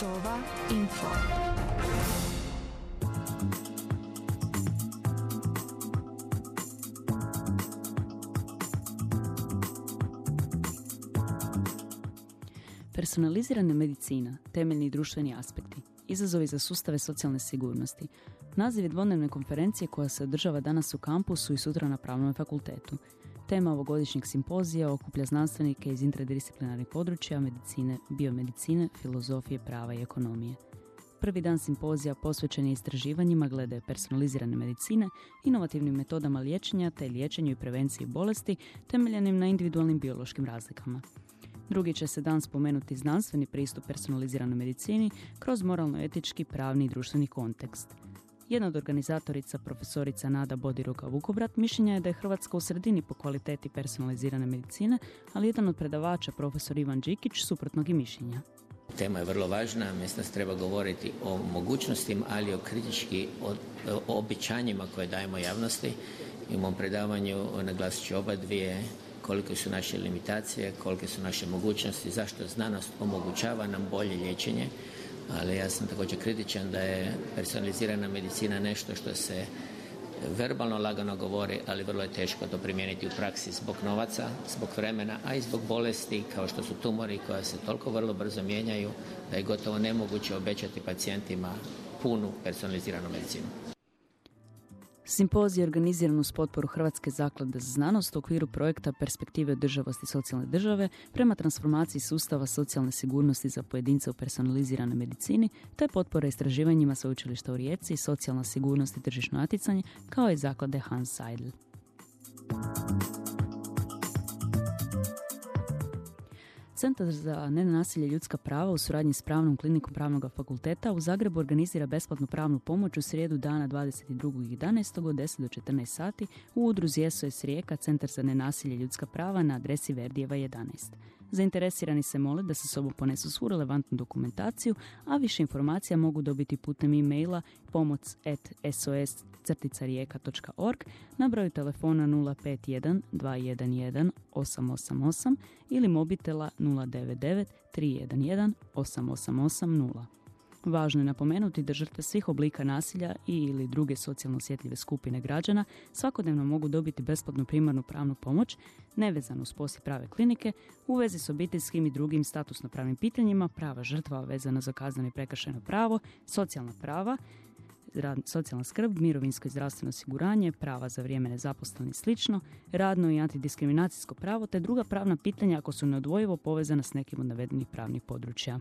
Sova Info. Personalizirana medicina, temeljni društveni aspekti, izazovi za sustave socijalne sigurnosti. Naziv je dvodnevne konferencije koja se održava danas u kampusu i sutra na pravnom fakultetu. Tema ovogodišnjeg simpozija okuplja znanstvenike iz interdisciplinarnih područja medicine, biomedicine, filozofije, prava i ekonomije. Prvi dan simpozija posvećen je istraživanjima glede personalizirane medicine, inovativnim metodama liječenja te liječenju i prevenciji bolesti temeljenim na individualnim biološkim razlikama. Drugi će se dan spomenuti znanstveni pristup personaliziranoj medicini kroz moralno-etički, pravni i društveni kontekst. Jedna od organizatorica, profesorica Nada Bodiruka Vukobrat, mišljenja je da je Hrvatska u sredini po kvaliteti personalizirane medicine, ali jedan od predavača, profesor Ivan Đikić, suprotnog i mišljenja. Tema je vrlo važna, mislim se treba govoriti o mogućnostima, ali o kritički o, o običanjima koje dajemo javnosti. I u mom predavanju naglasit ću oba dvije kolike su naše limitacije, kolike su naše mogućnosti, zašto znanost omogućava nam bolje liječenje, ali ja sam također kritičan da je personalizirana medicina nešto što se verbalno lagano govori, ali vrlo je teško to primijeniti u praksi zbog novaca, zbog vremena, a i zbog bolesti kao što su tumori koja se toliko vrlo brzo mijenjaju da je gotovo nemoguće obećati pacijentima punu personaliziranu medicinu. Simpozij organiziran uz potporu Hrvatske zaklade za znanost u okviru projekta Perspektive održavosti socijalne države prema transformaciji sustava socijalne sigurnosti za pojedince u personaliziranoj medicini te potpora istraživanjima sveučilišta u Rijeci, socijalna sigurnost i tržišno natjecanje kao i zaklade Hans Seidel. Centar za nenasilje ljudska prava u suradnji s pravnom klinikom pravnog fakulteta u Zagrebu organizira besplatnu pravnu pomoć u srijedu dana 22.11. od 10 do 14 sati u udruzi SOS Rijeka Centar za nenasilje ljudska prava na adresi Verdijeva 11. Zainteresirani se mole da se sobom ponesu svu relevantnu dokumentaciju, a više informacija mogu dobiti putem e-maila pomoć sos rijeka.org na broju telefona 051 211 888 ili mobitela 099 311 8880. Važno je napomenuti da žrtve svih oblika nasilja i ili druge socijalno osjetljive skupine građana svakodnevno mogu dobiti besplatnu primarnu pravnu pomoć, nevezanu uz poslije prave klinike, u vezi s obiteljskim i drugim statusno pravnim pitanjima, prava žrtva vezana za kazneno i prekršajno pravo, socijalna prava, socijalna skrb, mirovinsko i zdravstveno osiguranje, prava za vrijeme nezaposleni i slično, radno i antidiskriminacijsko pravo te druga pravna pitanja ako su neodvojivo povezana s nekim od navedenih pravnih područja.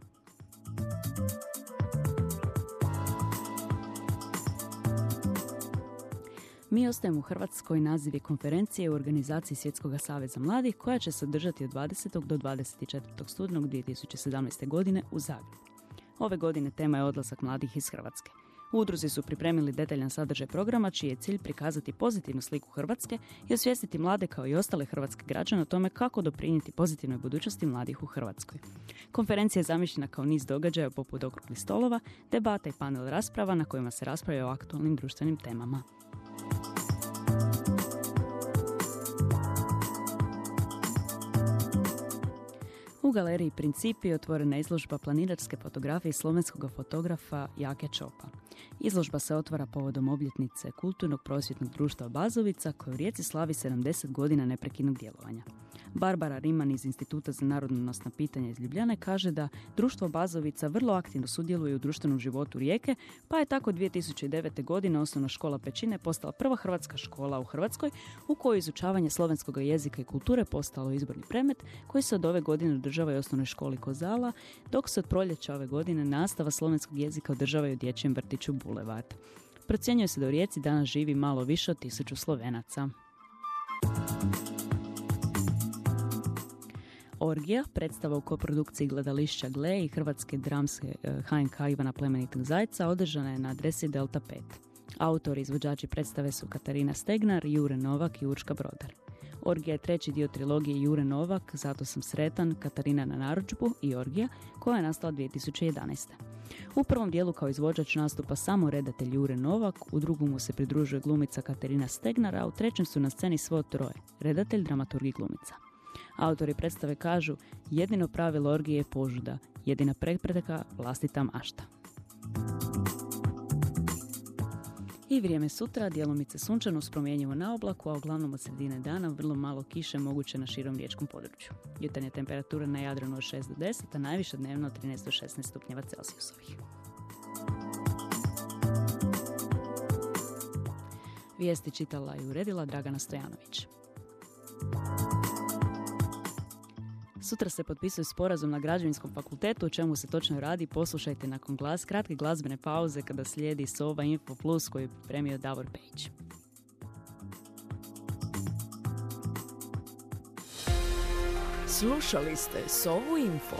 Mi ostajemo u Hrvatskoj nazivi konferencije u organizaciji Svjetskog saveza mladih koja će se održati od 20. do 24. studenog 2017. godine u Zagrebu. Ove godine tema je odlazak mladih iz Hrvatske. Udruzi su pripremili detaljan sadržaj programa čiji je cilj prikazati pozitivnu sliku Hrvatske i osvijestiti mlade kao i ostale hrvatske građane o tome kako doprinijeti pozitivnoj budućnosti mladih u Hrvatskoj. Konferencija je zamišljena kao niz događaja poput okruglih stolova, debata i panel rasprava na kojima se raspravlja o aktualnim društvenim temama. U galeriji Principi je otvorena izložba planirarske fotografije slovenskog fotografa Jake Čopa. Izložba se otvara povodom obljetnice kulturnog prosvjetnog društva Bazovica koje u Rijeci slavi 70 godina neprekidnog djelovanja. Barbara Riman iz Instituta za narodnosna pitanja iz Ljubljane kaže da društvo Bazovica vrlo aktivno sudjeluje u društvenom životu Rijeke, pa je tako 2009. godine osnovna škola Pećine postala prva hrvatska škola u Hrvatskoj u kojoj izučavanje slovenskog jezika i kulture postalo izborni premet koji se od ove godine održava i osnovnoj školi Kozala, dok se od proljeća ove godine nastava slovenskog jezika održava i u dječjem vrtiću Bulevard. Procjenjuje se da u Rijeci danas živi malo više od tisuću Slovenaca. Orgija, predstava u koprodukciji gledališća Gle i Hrvatske dramske HNK eh, Ivana Plemenitog Zajca održana je na adresi Delta 5. Autori i izvođači predstave su Katarina Stegnar, Jure Novak i Urška Brodar. Orgija je treći dio trilogije Jure Novak, Zato sam sretan, Katarina na narudžbu i Orgija, koja je nastala 2011. U prvom dijelu kao izvođač nastupa samo redatelj Jure Novak, u drugom mu se pridružuje glumica Katarina Stegnar, a u trećem su na sceni svo troje, redatelj, dramaturg i glumica. Autori predstave kažu jedino pravilo orgije je požuda, jedina prepreka vlastita mašta. I vrijeme sutra, djelomice sunčano s na oblaku, a uglavnom od sredine dana vrlo malo kiše moguće na širom riječkom području. Jutarnja temperatura na Jadranu od 6 do 10, a najviše dnevno 13 do 16 stupnjeva Celzijusovih. Vijesti čitala i uredila Dragana Stojanović. Sutra se potpisuje sporazum na građevinskom fakultetu, o čemu se točno radi, poslušajte nakon glas, kratke glazbene pauze kada slijedi Sova Info Plus koji je pripremio Davor Pejić. Slušali ste Sovu Info.